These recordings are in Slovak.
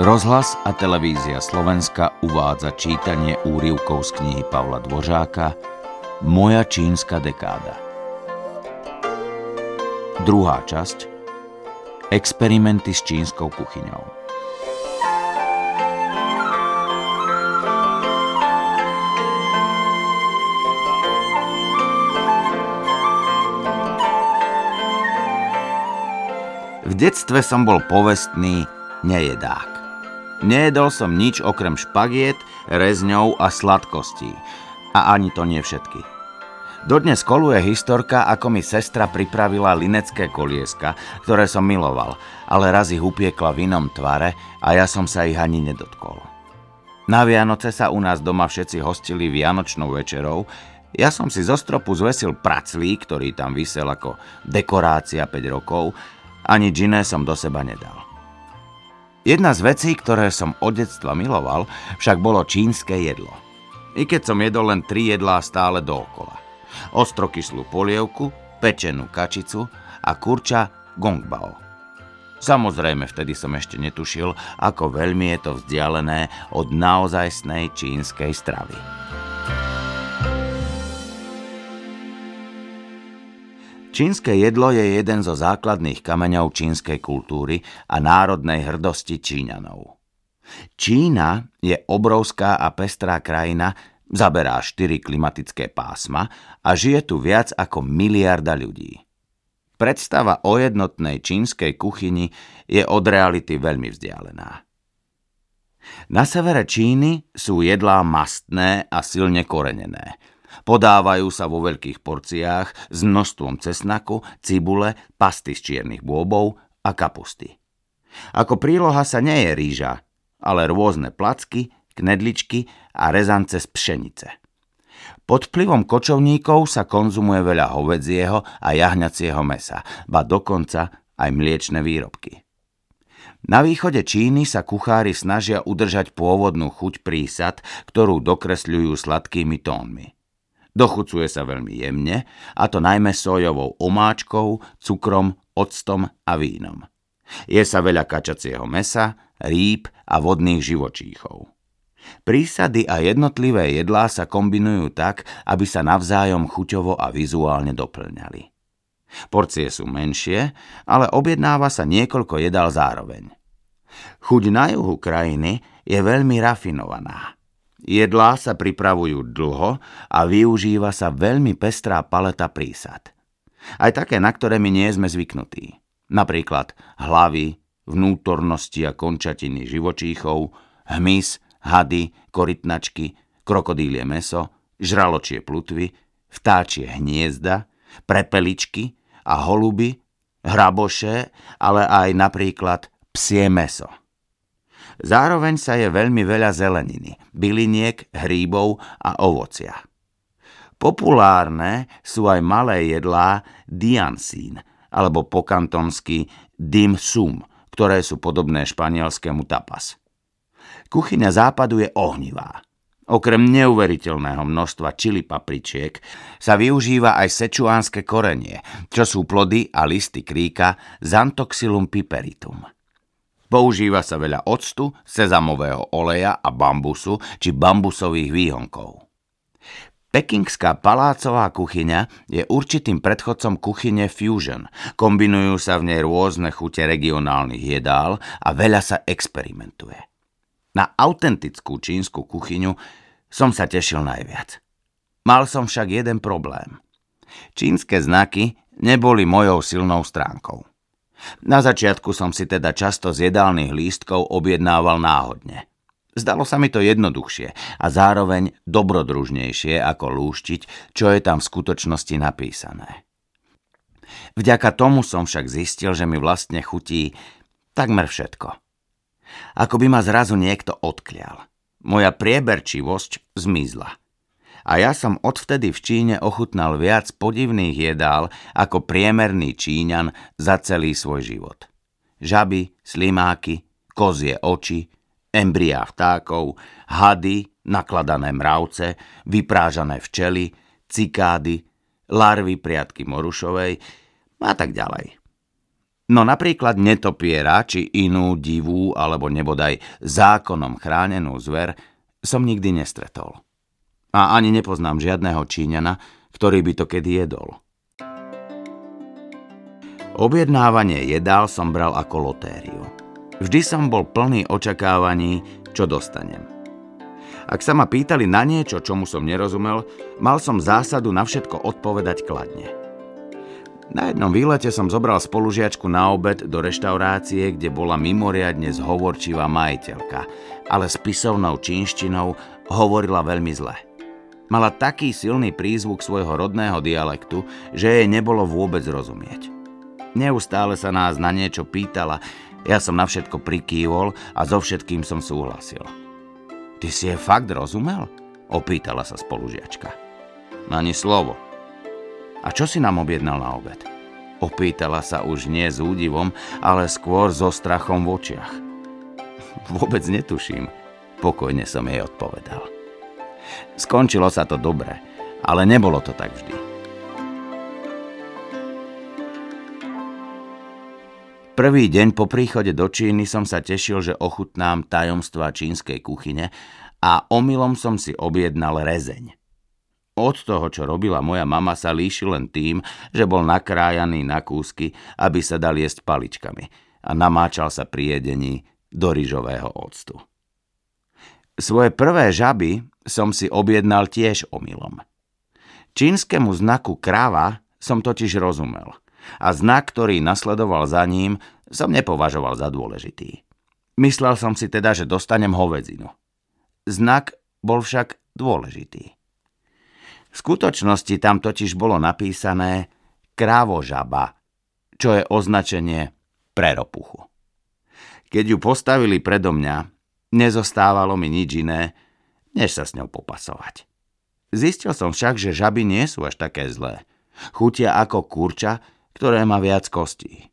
Rozhlas a televízia Slovenska uvádza čítanie úrivkov z knihy Pavla Dvořáka Moja čínska dekáda. Druhá časť Experimenty s čínskou kuchyňou. V detstve som bol povestný nejedák. Nejedol som nič okrem špagiet, rezňov a sladkostí. A ani to nie všetky. Dodnes koluje historka, ako mi sestra pripravila linecké kolieska, ktoré som miloval, ale raz ich upiekla v inom tvare a ja som sa ich ani nedotkol. Na Vianoce sa u nás doma všetci hostili Vianočnou večerou, ja som si zo stropu zvesil praclík, ktorý tam vysel ako dekorácia 5 rokov, ani džiné som do seba nedal. Jedna z vecí, ktoré som od detstva miloval, však bolo čínske jedlo. I keď som jedol len tri jedlá stále dookola. Ostrokyslú polievku, pečenú kačicu a kurča gongbao. Samozrejme, vtedy som ešte netušil, ako veľmi je to vzdialené od naozajstnej čínskej stravy. Čínske jedlo je jeden zo základných kameňov čínskej kultúry a národnej hrdosti Číňanov. Čína je obrovská a pestrá krajina, zaberá štyri klimatické pásma a žije tu viac ako miliarda ľudí. Predstava o jednotnej čínskej kuchyni je od reality veľmi vzdialená. Na severe Číny sú jedlá mastné a silne korenené – Podávajú sa vo veľkých porciách s množstvom cesnaku, cibule, pasty z čiernych bôbov a kapusty. Ako príloha sa nie je rýža, ale rôzne placky, knedličky a rezance z pšenice. Pod vplyvom kočovníkov sa konzumuje veľa hovedzieho a jahňacieho mesa, ba dokonca aj mliečne výrobky. Na východe Číny sa kuchári snažia udržať pôvodnú chuť prísad, ktorú dokresľujú sladkými tónmi. Dochucuje sa veľmi jemne, a to najmä sojovou omáčkou, cukrom, octom a vínom. Je sa veľa kačacieho mesa, rýb a vodných živočíchov. Prísady a jednotlivé jedlá sa kombinujú tak, aby sa navzájom chuťovo a vizuálne doplňali. Porcie sú menšie, ale objednáva sa niekoľko jedál zároveň. Chuť na juhu krajiny je veľmi rafinovaná. Jedlá sa pripravujú dlho a využíva sa veľmi pestrá paleta prísad. Aj také, na ktoré my nie sme zvyknutí. Napríklad hlavy, vnútornosti a končatiny živočíchov, hmyz, hady, korytnačky, krokodílie meso, žraločie plutvy, vtáčie hniezda, prepeličky a holuby, hraboše, ale aj napríklad psie meso. Zároveň sa je veľmi veľa zeleniny, byliniek, hríbov a ovocia. Populárne sú aj malé jedlá diansín, alebo kantonsky dim sum, ktoré sú podobné španielskému tapas. Kuchyňa západu je ohnivá. Okrem neuveriteľného množstva čili papričiek sa využíva aj sečuánske korenie, čo sú plody a listy kríka Xanthoxylum piperitum. Používa sa veľa octu, sezamového oleja a bambusu či bambusových výhonkov. Pekingská palácová kuchyňa je určitým predchodcom kuchyne fusion. Kombinujú sa v nej rôzne chute regionálnych jedál a veľa sa experimentuje. Na autentickú čínsku kuchyňu som sa tešil najviac. Mal som však jeden problém. Čínske znaky neboli mojou silnou stránkou. Na začiatku som si teda často z jedálnych lístkov objednával náhodne. Zdalo sa mi to jednoduchšie a zároveň dobrodružnejšie ako lúštiť, čo je tam v skutočnosti napísané. Vďaka tomu som však zistil, že mi vlastne chutí takmer všetko. Ako by ma zrazu niekto odklial. Moja prieberčivosť zmizla a ja som odvtedy v Číne ochutnal viac podivných jedál ako priemerný Číňan za celý svoj život. Žaby, slimáky, kozie oči, embriá vtákov, hady, nakladané mravce, vyprážané včely, cikády, larvy priatky morušovej a tak ďalej. No napríklad netopiera, či inú divú alebo nebodaj zákonom chránenú zver som nikdy nestretol. A ani nepoznám žiadného Číňana, ktorý by to kedy jedol. Objednávanie jedál som bral ako lotériu. Vždy som bol plný očakávaní, čo dostanem. Ak sa ma pýtali na niečo, čomu som nerozumel, mal som zásadu na všetko odpovedať kladne. Na jednom výlete som zobral spolužiačku na obed do reštaurácie, kde bola mimoriadne zhovorčivá majiteľka, ale s pisovnou čínštinou hovorila veľmi zle. Mala taký silný prízvuk svojho rodného dialektu, že jej nebolo vôbec rozumieť. Neustále sa nás na niečo pýtala, ja som na všetko prikývol a so všetkým som súhlasil. Ty si je fakt rozumel? Opýtala sa spolužiačka. Ani slovo, a čo si nám objednal na obed? Opýtala sa už nie s údivom, ale skôr so strachom v očiach. Vôbec netuším, pokojne som jej odpovedal. Skončilo sa to dobre, ale nebolo to tak vždy. Prvý deň po príchode do Číny som sa tešil, že ochutnám tajomstva čínskej kuchyne a omylom som si objednal rezeň. Od toho, čo robila moja mama, sa líši len tým, že bol nakrájaný na kúsky, aby sa dal jesť paličkami a namáčal sa pri jedení do ryžového octu. Svoje prvé žaby som si objednal tiež omylom. Čínskemu znaku kráva som totiž rozumel a znak, ktorý nasledoval za ním, som nepovažoval za dôležitý. Myslel som si teda, že dostanem hovedzinu. Znak bol však dôležitý. V skutočnosti tam totiž bolo napísané krávožaba, čo je označenie pre ropuchu. Keď ju postavili predo mňa, nezostávalo mi nič iné, než sa s ňou popasovať. Zistil som však, že žaby nie sú až také zlé. Chutia ako kurča, ktoré má viac kostí.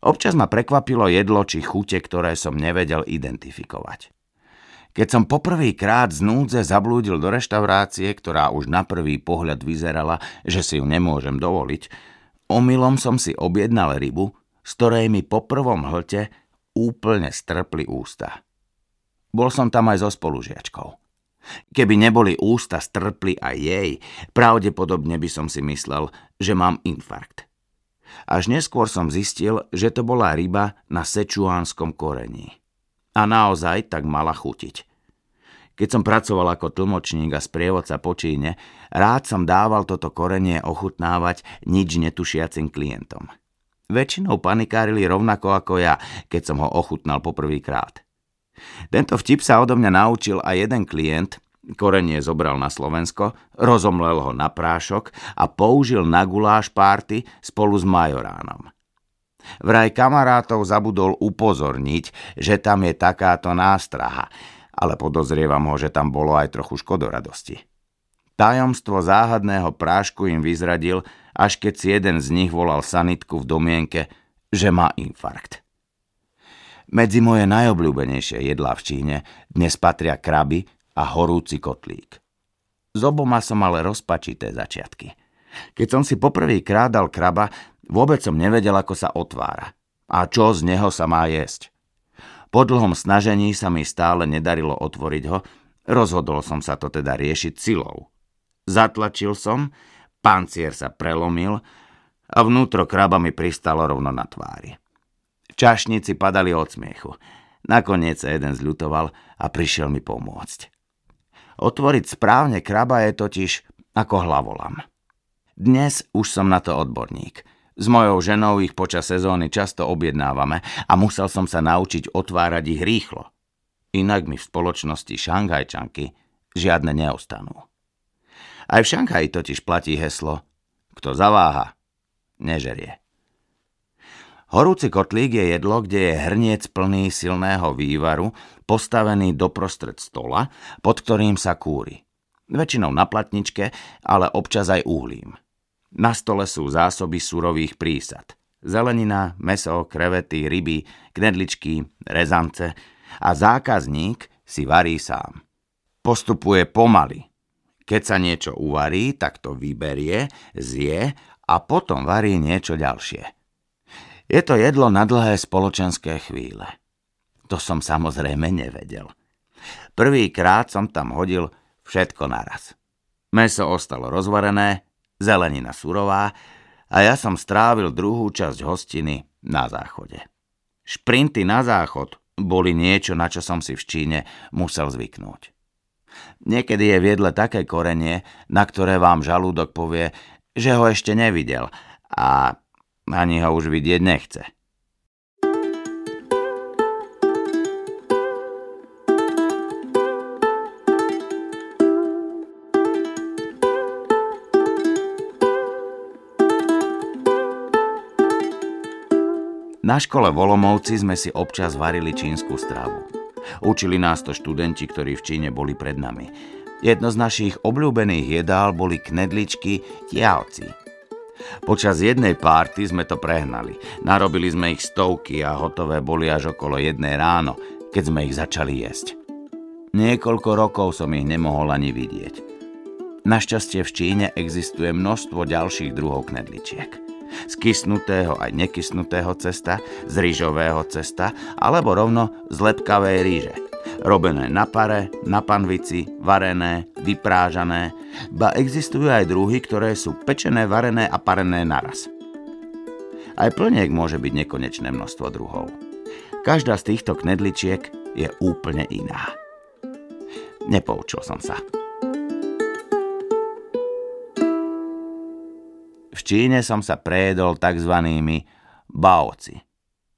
Občas ma prekvapilo jedlo či chute, ktoré som nevedel identifikovať. Keď som poprvýkrát z núdze zablúdil do reštaurácie, ktorá už na prvý pohľad vyzerala, že si ju nemôžem dovoliť, omylom som si objednal rybu, z ktorej mi po prvom hlte úplne strpli ústa. Bol som tam aj so spolužiačkou. Keby neboli ústa strpli aj jej, pravdepodobne by som si myslel, že mám infarkt. Až neskôr som zistil, že to bola ryba na sečuánskom korení a naozaj tak mala chutiť. Keď som pracoval ako tlmočník a sprievodca po Číne, rád som dával toto korenie ochutnávať nič netušiacim klientom. Väčšinou panikárili rovnako ako ja, keď som ho ochutnal poprvýkrát. Tento vtip sa odo mňa naučil aj jeden klient, korenie zobral na Slovensko, rozomlel ho na prášok a použil na guláš párty spolu s majoránom. Vraj kamarátov zabudol upozorniť, že tam je takáto nástraha, ale podozrievam ho, že tam bolo aj trochu škodoradosti. Tajomstvo záhadného prášku im vyzradil, až keď si jeden z nich volal sanitku v domienke, že má infarkt. Medzi moje najobľúbenejšie jedlá v Číne dnes patria kraby a horúci kotlík. Z oboma som ale rozpačité začiatky. Keď som si poprvýkrát dal kraba, Vôbec som nevedel, ako sa otvára a čo z neho sa má jesť. Po dlhom snažení sa mi stále nedarilo otvoriť ho, rozhodol som sa to teda riešiť silou. Zatlačil som, pancier sa prelomil a vnútro kraba mi pristalo rovno na tvári. Čašníci padali od smiechu. Nakoniec sa jeden zľutoval a prišiel mi pomôcť. Otvoriť správne kraba je totiž ako hlavolam. Dnes už som na to odborník – s mojou ženou ich počas sezóny často objednávame a musel som sa naučiť otvárať ich rýchlo. Inak mi v spoločnosti šanghajčanky žiadne neostanú. Aj v Šanghaji totiž platí heslo Kto zaváha, nežerie. Horúci kotlík je jedlo, kde je hrniec plný silného vývaru, postavený doprostred stola, pod ktorým sa kúri. Väčšinou na platničke, ale občas aj uhlím. Na stole sú zásoby surových prísad. Zelenina, meso, krevety, ryby, knedličky, rezance a zákazník si varí sám. Postupuje pomaly. Keď sa niečo uvarí, tak to vyberie, zje a potom varí niečo ďalšie. Je to jedlo na dlhé spoločenské chvíle. To som samozrejme nevedel. Prvýkrát som tam hodil všetko naraz. Meso ostalo rozvarené, zelenina surová a ja som strávil druhú časť hostiny na záchode. Šprinty na záchod boli niečo, na čo som si v Číne musel zvyknúť. Niekedy je v jedle také korenie, na ktoré vám žalúdok povie, že ho ešte nevidel a ani ho už vidieť nechce. Na škole Volomovci sme si občas varili čínsku stravu. Učili nás to študenti, ktorí v Číne boli pred nami. Jedno z našich obľúbených jedál boli knedličky tiavci. Počas jednej párty sme to prehnali. Narobili sme ich stovky a hotové boli až okolo jednej ráno, keď sme ich začali jesť. Niekoľko rokov som ich nemohol ani vidieť. Našťastie v Číne existuje množstvo ďalších druhov knedličiek z kysnutého aj nekysnutého cesta, z rýžového cesta alebo rovno z lepkavej ríže. Robené na pare, na panvici, varené, vyprážané, ba existujú aj druhy, ktoré sú pečené, varené a parené naraz. Aj plniek môže byť nekonečné množstvo druhov. Každá z týchto knedličiek je úplne iná. Nepoučil som sa. V Číne som sa prejedol tzv. baoci,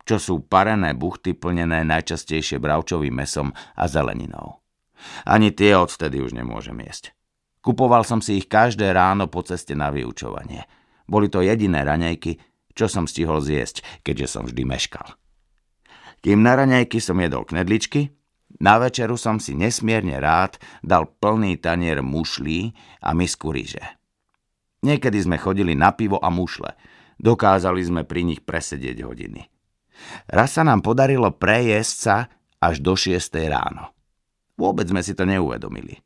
čo sú parené buchty plnené najčastejšie bravčovým mesom a zeleninou. Ani tie odvtedy už nemôžem jesť. Kupoval som si ich každé ráno po ceste na vyučovanie. Boli to jediné raňajky, čo som stihol zjesť, keďže som vždy meškal. Kým na raňajky som jedol knedličky, na večeru som si nesmierne rád dal plný tanier mušlí a misku ríže. Niekedy sme chodili na pivo a mušle. Dokázali sme pri nich presedieť hodiny. Raz sa nám podarilo prejesť sa až do 6. ráno. Vôbec sme si to neuvedomili.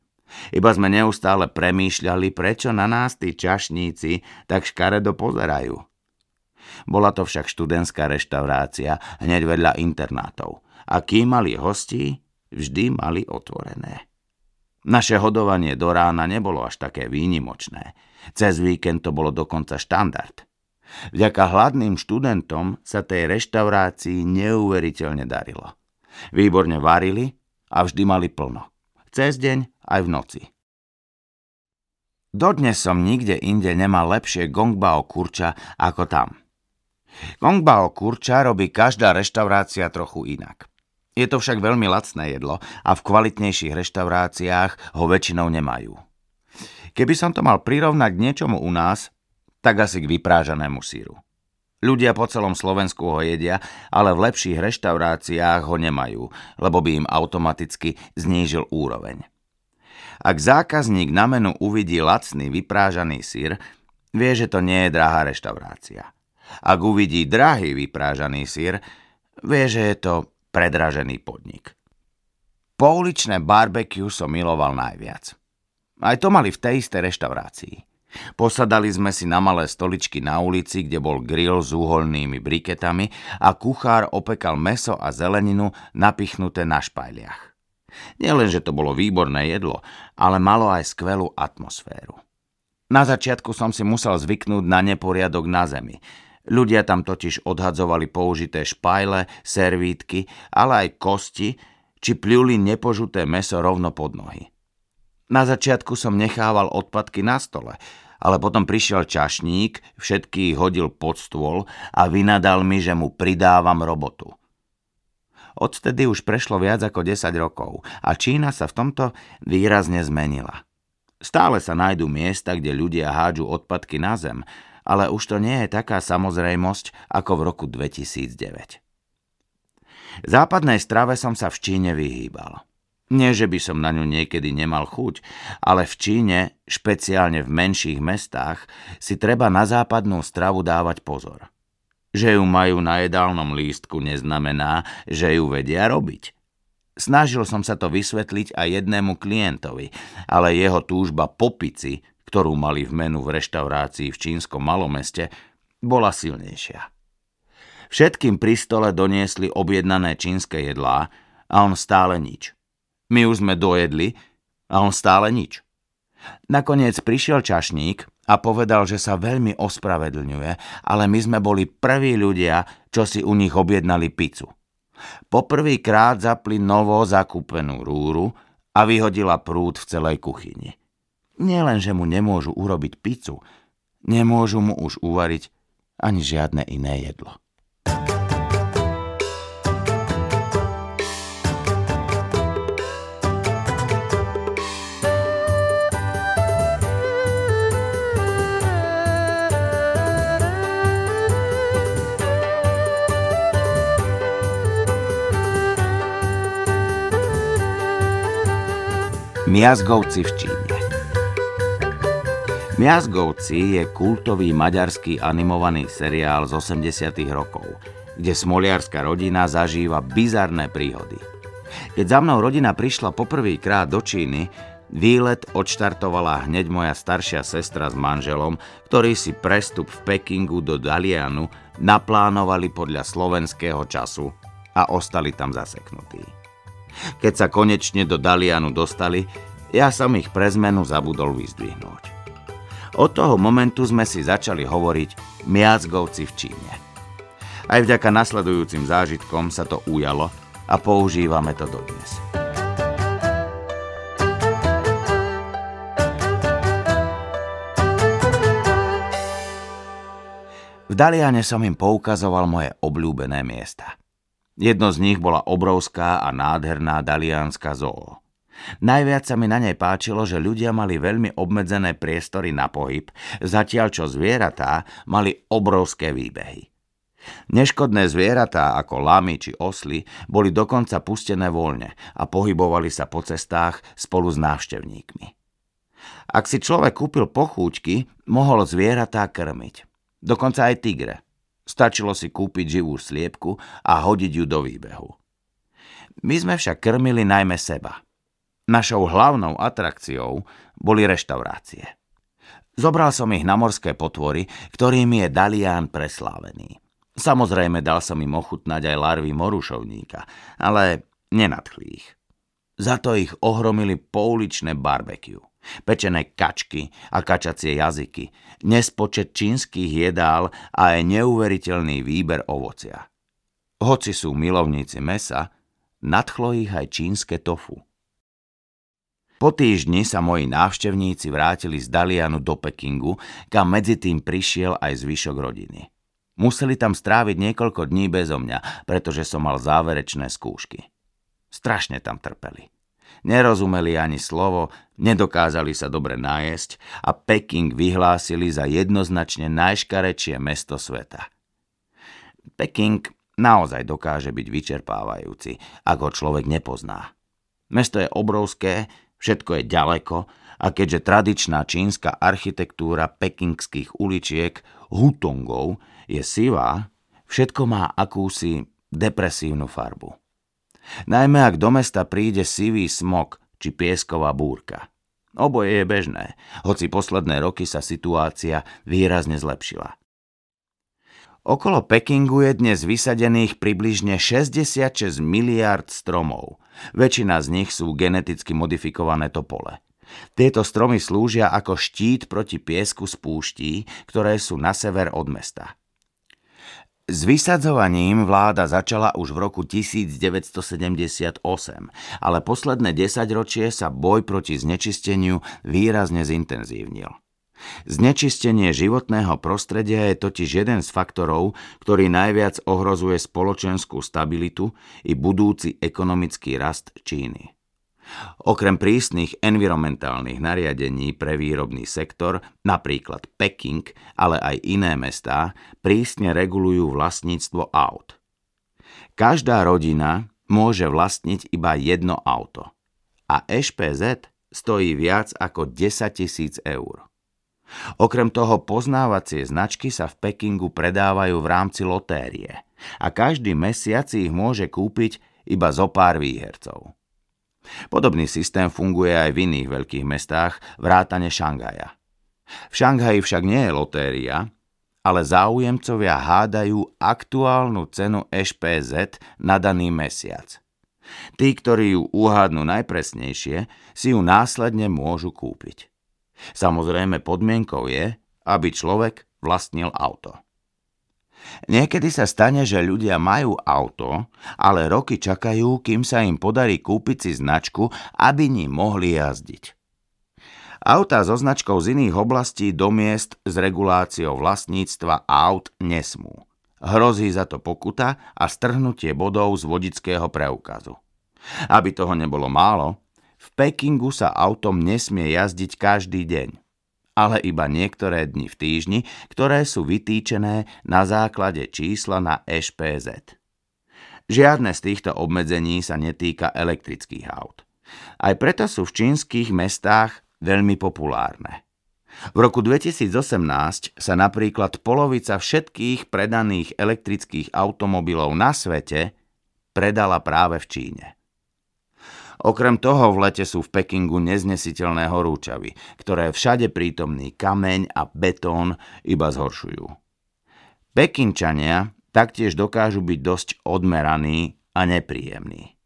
Iba sme neustále premýšľali, prečo na nás tí čašníci tak škaredo pozerajú. Bola to však študentská reštaurácia hneď vedľa internátov a kým mali hostí, vždy mali otvorené. Naše hodovanie do rána nebolo až také výnimočné. Cez víkend to bolo dokonca štandard. Vďaka hladným študentom sa tej reštaurácii neuveriteľne darilo. Výborne varili a vždy mali plno. Cez deň aj v noci. Dodnes som nikde inde nemal lepšie gongbao kurča ako tam. Gongbao kurča robí každá reštaurácia trochu inak. Je to však veľmi lacné jedlo a v kvalitnejších reštauráciách ho väčšinou nemajú. Keby som to mal prirovnať k niečomu u nás, tak asi k vyprážanému síru. Ľudia po celom Slovensku ho jedia, ale v lepších reštauráciách ho nemajú, lebo by im automaticky znížil úroveň. Ak zákazník na menu uvidí lacný vyprážaný sír, vie, že to nie je drahá reštaurácia. Ak uvidí drahý vyprážaný sír, vie, že je to predražený podnik. Pouličné barbecue som miloval najviac. Aj to mali v tej istej reštaurácii. Posadali sme si na malé stoličky na ulici, kde bol grill s úholnými briketami a kuchár opekal meso a zeleninu napichnuté na špajliach. Nielen, že to bolo výborné jedlo, ale malo aj skvelú atmosféru. Na začiatku som si musel zvyknúť na neporiadok na zemi – Ľudia tam totiž odhadzovali použité špajle, servítky, ale aj kosti, či pľuli nepožuté meso rovno pod nohy. Na začiatku som nechával odpadky na stole, ale potom prišiel čašník, všetky hodil pod stôl a vynadal mi, že mu pridávam robotu. Odtedy už prešlo viac ako 10 rokov a Čína sa v tomto výrazne zmenila. Stále sa nájdú miesta, kde ľudia hádžu odpadky na zem, ale už to nie je taká samozrejmosť ako v roku 2009. Západnej strave som sa v Číne vyhýbal. Nie, že by som na ňu niekedy nemal chuť, ale v Číne, špeciálne v menších mestách, si treba na západnú stravu dávať pozor. Že ju majú na jedálnom lístku neznamená, že ju vedia robiť. Snažil som sa to vysvetliť aj jednému klientovi, ale jeho túžba po pici ktorú mali v menu v reštaurácii v čínskom malomeste, bola silnejšia. Všetkým pri stole doniesli objednané čínske jedlá a on stále nič. My už sme dojedli a on stále nič. Nakoniec prišiel čašník a povedal, že sa veľmi ospravedlňuje, ale my sme boli prví ľudia, čo si u nich objednali pizzu. Poprvýkrát zapli novo zakúpenú rúru a vyhodila prúd v celej kuchyni. Nielen, že mu nemôžu urobiť pizzu, nemôžu mu už uvariť ani žiadne iné jedlo. Miazgovci v Číne Miazgovci je kultový maďarský animovaný seriál z 80 rokov, kde smoliarská rodina zažíva bizarné príhody. Keď za mnou rodina prišla poprvýkrát do Číny, výlet odštartovala hneď moja staršia sestra s manželom, ktorí si prestup v Pekingu do Dalianu naplánovali podľa slovenského času a ostali tam zaseknutí. Keď sa konečne do Dalianu dostali, ja som ich pre zmenu zabudol vyzdvihnúť. Od toho momentu sme si začali hovoriť miacgovci v Číne. Aj vďaka nasledujúcim zážitkom sa to ujalo a používame to dodnes. V Daliane som im poukazoval moje obľúbené miesta – Jedno z nich bola obrovská a nádherná daliánska zoo. Najviac sa mi na nej páčilo, že ľudia mali veľmi obmedzené priestory na pohyb, zatiaľ čo zvieratá mali obrovské výbehy. Neškodné zvieratá ako lamy či osly boli dokonca pustené voľne a pohybovali sa po cestách spolu s návštevníkmi. Ak si človek kúpil pochúťky, mohol zvieratá krmiť. Dokonca aj tigre. Stačilo si kúpiť živú sliepku a hodiť ju do výbehu. My sme však krmili najmä seba. Našou hlavnou atrakciou boli reštaurácie. Zobral som ich na morské potvory, ktorými je Dalian preslávený. Samozrejme dal som im ochutnať aj larvy morušovníka, ale nenadchli ich. Za to ich ohromili pouličné barbecue pečené kačky a kačacie jazyky, nespočet čínskych jedál a aj neuveriteľný výber ovocia. Hoci sú milovníci mesa, nadchlo ich aj čínske tofu. Po týždni sa moji návštevníci vrátili z Dalianu do Pekingu, kam medzi tým prišiel aj zvyšok rodiny. Museli tam stráviť niekoľko dní bezo mňa, pretože som mal záverečné skúšky. Strašne tam trpeli. Nerozumeli ani slovo, nedokázali sa dobre nájsť a Peking vyhlásili za jednoznačne najškarečie mesto sveta. Peking naozaj dokáže byť vyčerpávajúci, ak ho človek nepozná. Mesto je obrovské, všetko je ďaleko a keďže tradičná čínska architektúra pekingských uličiek hutongov je sivá, všetko má akúsi depresívnu farbu. Najmä ak do mesta príde sivý smog či piesková búrka. Oboje je bežné, hoci posledné roky sa situácia výrazne zlepšila. Okolo Pekingu je dnes vysadených približne 66 miliard stromov. Väčšina z nich sú geneticky modifikované topole. Tieto stromy slúžia ako štít proti piesku z púští, ktoré sú na sever od mesta. S vysadzovaním vláda začala už v roku 1978, ale posledné desaťročie sa boj proti znečisteniu výrazne zintenzívnil. Znečistenie životného prostredia je totiž jeden z faktorov, ktorý najviac ohrozuje spoločenskú stabilitu i budúci ekonomický rast Číny. Okrem prísnych environmentálnych nariadení pre výrobný sektor, napríklad Peking, ale aj iné mestá, prísne regulujú vlastníctvo aut. Každá rodina môže vlastniť iba jedno auto a EŠPZ stojí viac ako 10 tisíc eur. Okrem toho poznávacie značky sa v Pekingu predávajú v rámci lotérie a každý mesiac ich môže kúpiť iba zo pár výhercov. Podobný systém funguje aj v iných veľkých mestách, vrátane Šangaja. V Šanghaji však nie je lotéria, ale záujemcovia hádajú aktuálnu cenu EŠPZ na daný mesiac. Tí, ktorí ju uhádnu najpresnejšie, si ju následne môžu kúpiť. Samozrejme podmienkou je, aby človek vlastnil auto. Niekedy sa stane, že ľudia majú auto, ale roky čakajú, kým sa im podarí kúpiť si značku, aby ním mohli jazdiť. Autá so značkou z iných oblastí do miest s reguláciou vlastníctva aut nesmú. Hrozí za to pokuta a strhnutie bodov z vodického preukazu. Aby toho nebolo málo, v Pekingu sa autom nesmie jazdiť každý deň, ale iba niektoré dni v týždni, ktoré sú vytýčené na základe čísla na EŠPZ. Žiadne z týchto obmedzení sa netýka elektrických aut. Aj preto sú v čínskych mestách veľmi populárne. V roku 2018 sa napríklad polovica všetkých predaných elektrických automobilov na svete predala práve v Číne. Okrem toho v lete sú v Pekingu neznesiteľné horúčavy, ktoré všade prítomný kameň a betón iba zhoršujú. Pekinčania taktiež dokážu byť dosť odmeraní a nepríjemní.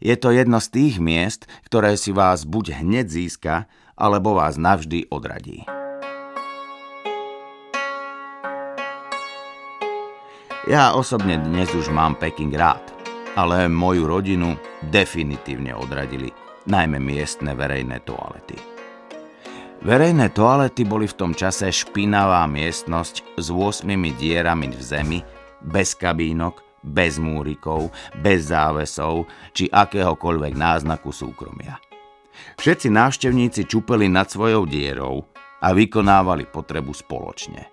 Je to jedno z tých miest, ktoré si vás buď hneď získa, alebo vás navždy odradí. Ja osobne dnes už mám Peking rád, ale moju rodinu definitívne odradili, najmä miestne verejné toalety. Verejné toalety boli v tom čase špinavá miestnosť s 8 dierami v zemi, bez kabínok, bez múrikov, bez závesov či akéhokoľvek náznaku súkromia. Všetci návštevníci čupeli nad svojou dierou a vykonávali potrebu spoločne.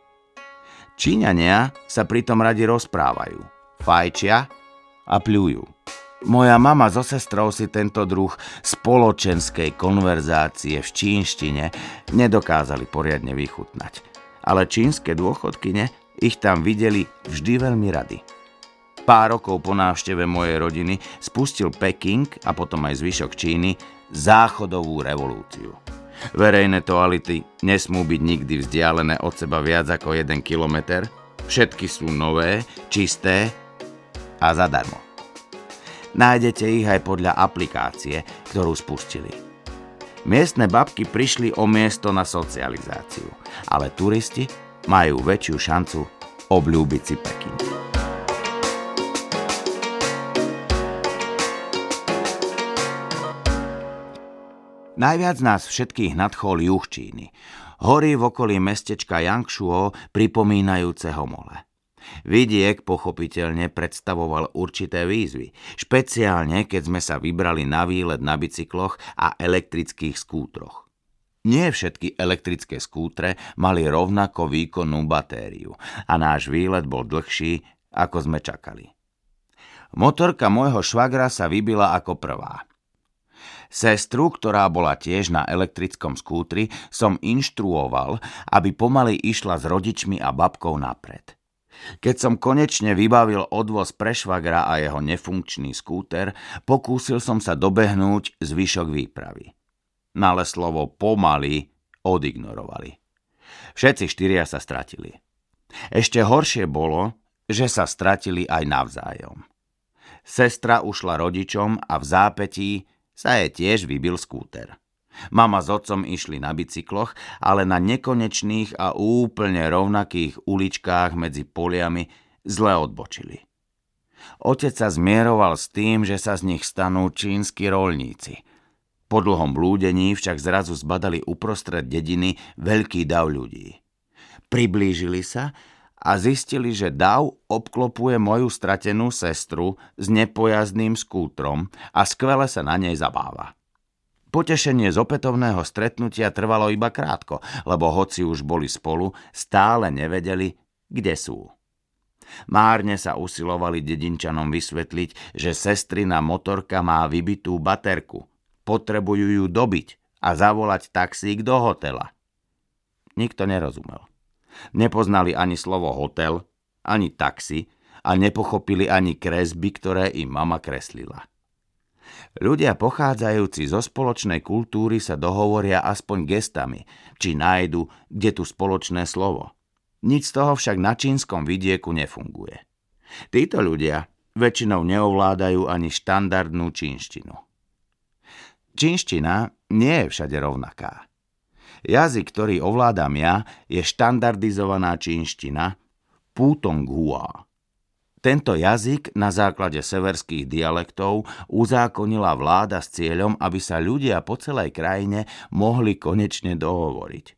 Číňania sa pritom radi rozprávajú, fajčia a pľujú. Moja mama so sestrou si tento druh spoločenskej konverzácie v čínštine nedokázali poriadne vychutnať, ale čínske dôchodkyne ich tam videli vždy veľmi rady. Pár rokov po návšteve mojej rodiny spustil Peking a potom aj zvyšok Číny záchodovú revolúciu. Verejné toality nesmú byť nikdy vzdialené od seba viac ako 1 kilometr, všetky sú nové, čisté a zadarmo. Nájdete ich aj podľa aplikácie, ktorú spustili. Miestne babky prišli o miesto na socializáciu, ale turisti majú väčšiu šancu obľúbiť si Peking. Najviac nás všetkých nadchol juh Číny. Hory v okolí mestečka Yangshuo pripomínajúceho mole. Vidiek pochopiteľne predstavoval určité výzvy, špeciálne keď sme sa vybrali na výlet na bicykloch a elektrických skútroch. Nie všetky elektrické skútre mali rovnako výkonnú batériu a náš výlet bol dlhší, ako sme čakali. Motorka môjho švagra sa vybila ako prvá – Sestru, ktorá bola tiež na elektrickom skútri, som inštruoval, aby pomaly išla s rodičmi a babkou napred. Keď som konečne vybavil odvoz pre švagra a jeho nefunkčný skúter, pokúsil som sa dobehnúť zvyšok výpravy. Ale slovo pomaly odignorovali. Všetci štyria sa stratili. Ešte horšie bolo, že sa stratili aj navzájom. Sestra ušla rodičom a v zápetí sa je tiež vybil skúter. Mama s otcom išli na bicykloch, ale na nekonečných a úplne rovnakých uličkách medzi poliami zle odbočili. Otec sa zmieroval s tým, že sa z nich stanú čínsky rolníci. Po dlhom blúdení však zrazu zbadali uprostred dediny veľký dav ľudí. Priblížili sa a zistili, že Dav obklopuje moju stratenú sestru s nepojazdným skútrom a skvele sa na nej zabáva. Potešenie z opätovného stretnutia trvalo iba krátko, lebo hoci už boli spolu, stále nevedeli, kde sú. Márne sa usilovali dedinčanom vysvetliť, že sestrina motorka má vybitú baterku. Potrebujú ju dobiť a zavolať taxík do hotela. Nikto nerozumel. Nepoznali ani slovo hotel, ani taxi a nepochopili ani kresby, ktoré im mama kreslila. Ľudia pochádzajúci zo spoločnej kultúry sa dohovoria aspoň gestami, či nájdu, kde tu spoločné slovo. Nič z toho však na čínskom vidieku nefunguje. Títo ľudia väčšinou neovládajú ani štandardnú čínštinu. Čínština nie je všade rovnaká. Jazyk, ktorý ovládam ja, je štandardizovaná čínština Putonghua. Tento jazyk na základe severských dialektov uzákonila vláda s cieľom, aby sa ľudia po celej krajine mohli konečne dohovoriť.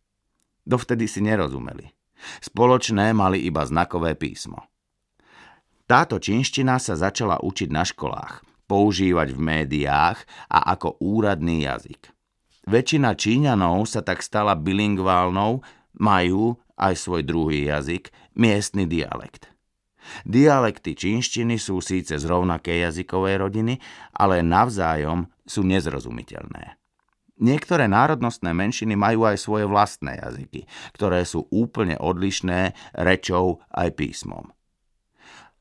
Dovtedy si nerozumeli. Spoločné mali iba znakové písmo. Táto čínština sa začala učiť na školách, používať v médiách a ako úradný jazyk. Väčšina Číňanov sa tak stala bilingválnou, majú aj svoj druhý jazyk, miestny dialekt. Dialekty čínštiny sú síce z rovnakej jazykovej rodiny, ale navzájom sú nezrozumiteľné. Niektoré národnostné menšiny majú aj svoje vlastné jazyky, ktoré sú úplne odlišné rečou aj písmom.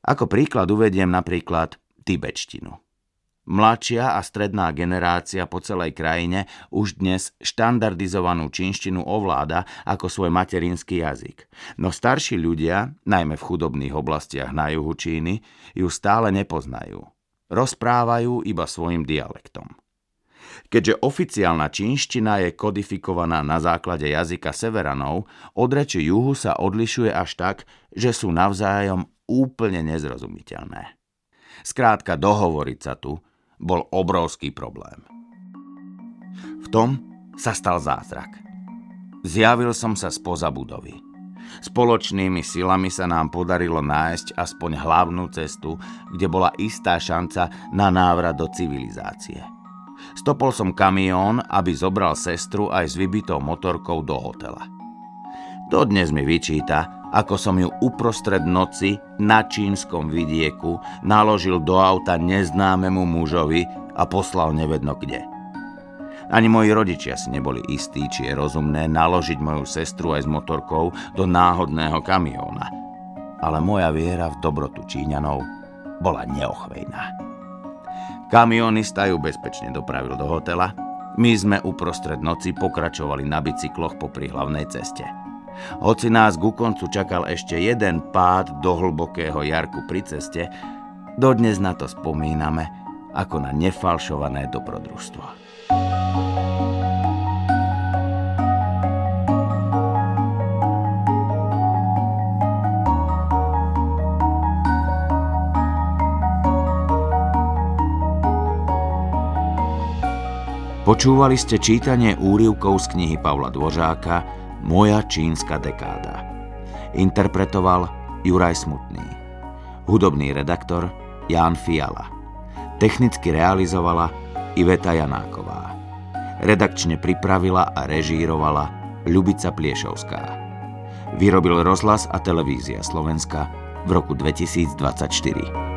Ako príklad uvediem napríklad tibetštinu. Mladšia a stredná generácia po celej krajine už dnes štandardizovanú čínštinu ovláda ako svoj materinský jazyk. No starší ľudia, najmä v chudobných oblastiach na juhu Číny, ju stále nepoznajú. Rozprávajú iba svojim dialektom. Keďže oficiálna čínština je kodifikovaná na základe jazyka severanov, od reči juhu sa odlišuje až tak, že sú navzájom úplne nezrozumiteľné. Skrátka, dohovoriť sa tu bol obrovský problém. V tom sa stal zázrak. Zjavil som sa spoza budovy. Spoločnými silami sa nám podarilo nájsť aspoň hlavnú cestu, kde bola istá šanca na návrat do civilizácie. Stopol som kamión, aby zobral sestru aj s vybitou motorkou do hotela. Dodnes mi vyčíta, ako som ju uprostred noci na čínskom vidieku naložil do auta neznámemu mužovi a poslal nevedno kde. Ani moji rodičia si neboli istí, či je rozumné naložiť moju sestru aj s motorkou do náhodného kamióna. Ale moja viera v dobrotu Číňanov bola neochvejná. Kamionista ju bezpečne dopravil do hotela, my sme uprostred noci pokračovali na bicykloch po hlavnej ceste – hoci nás ku koncu čakal ešte jeden pád do hlbokého jarku pri ceste, dodnes na to spomíname ako na nefalšované dobrodružstvo. Počúvali ste čítanie úrivkov z knihy Pavla Dvořáka moja čínska dekáda. Interpretoval Juraj Smutný. Hudobný redaktor Ján Fiala. Technicky realizovala Iveta Janáková. Redakčne pripravila a režírovala Ľubica Pliešovská. Vyrobil rozhlas a televízia Slovenska v roku 2024.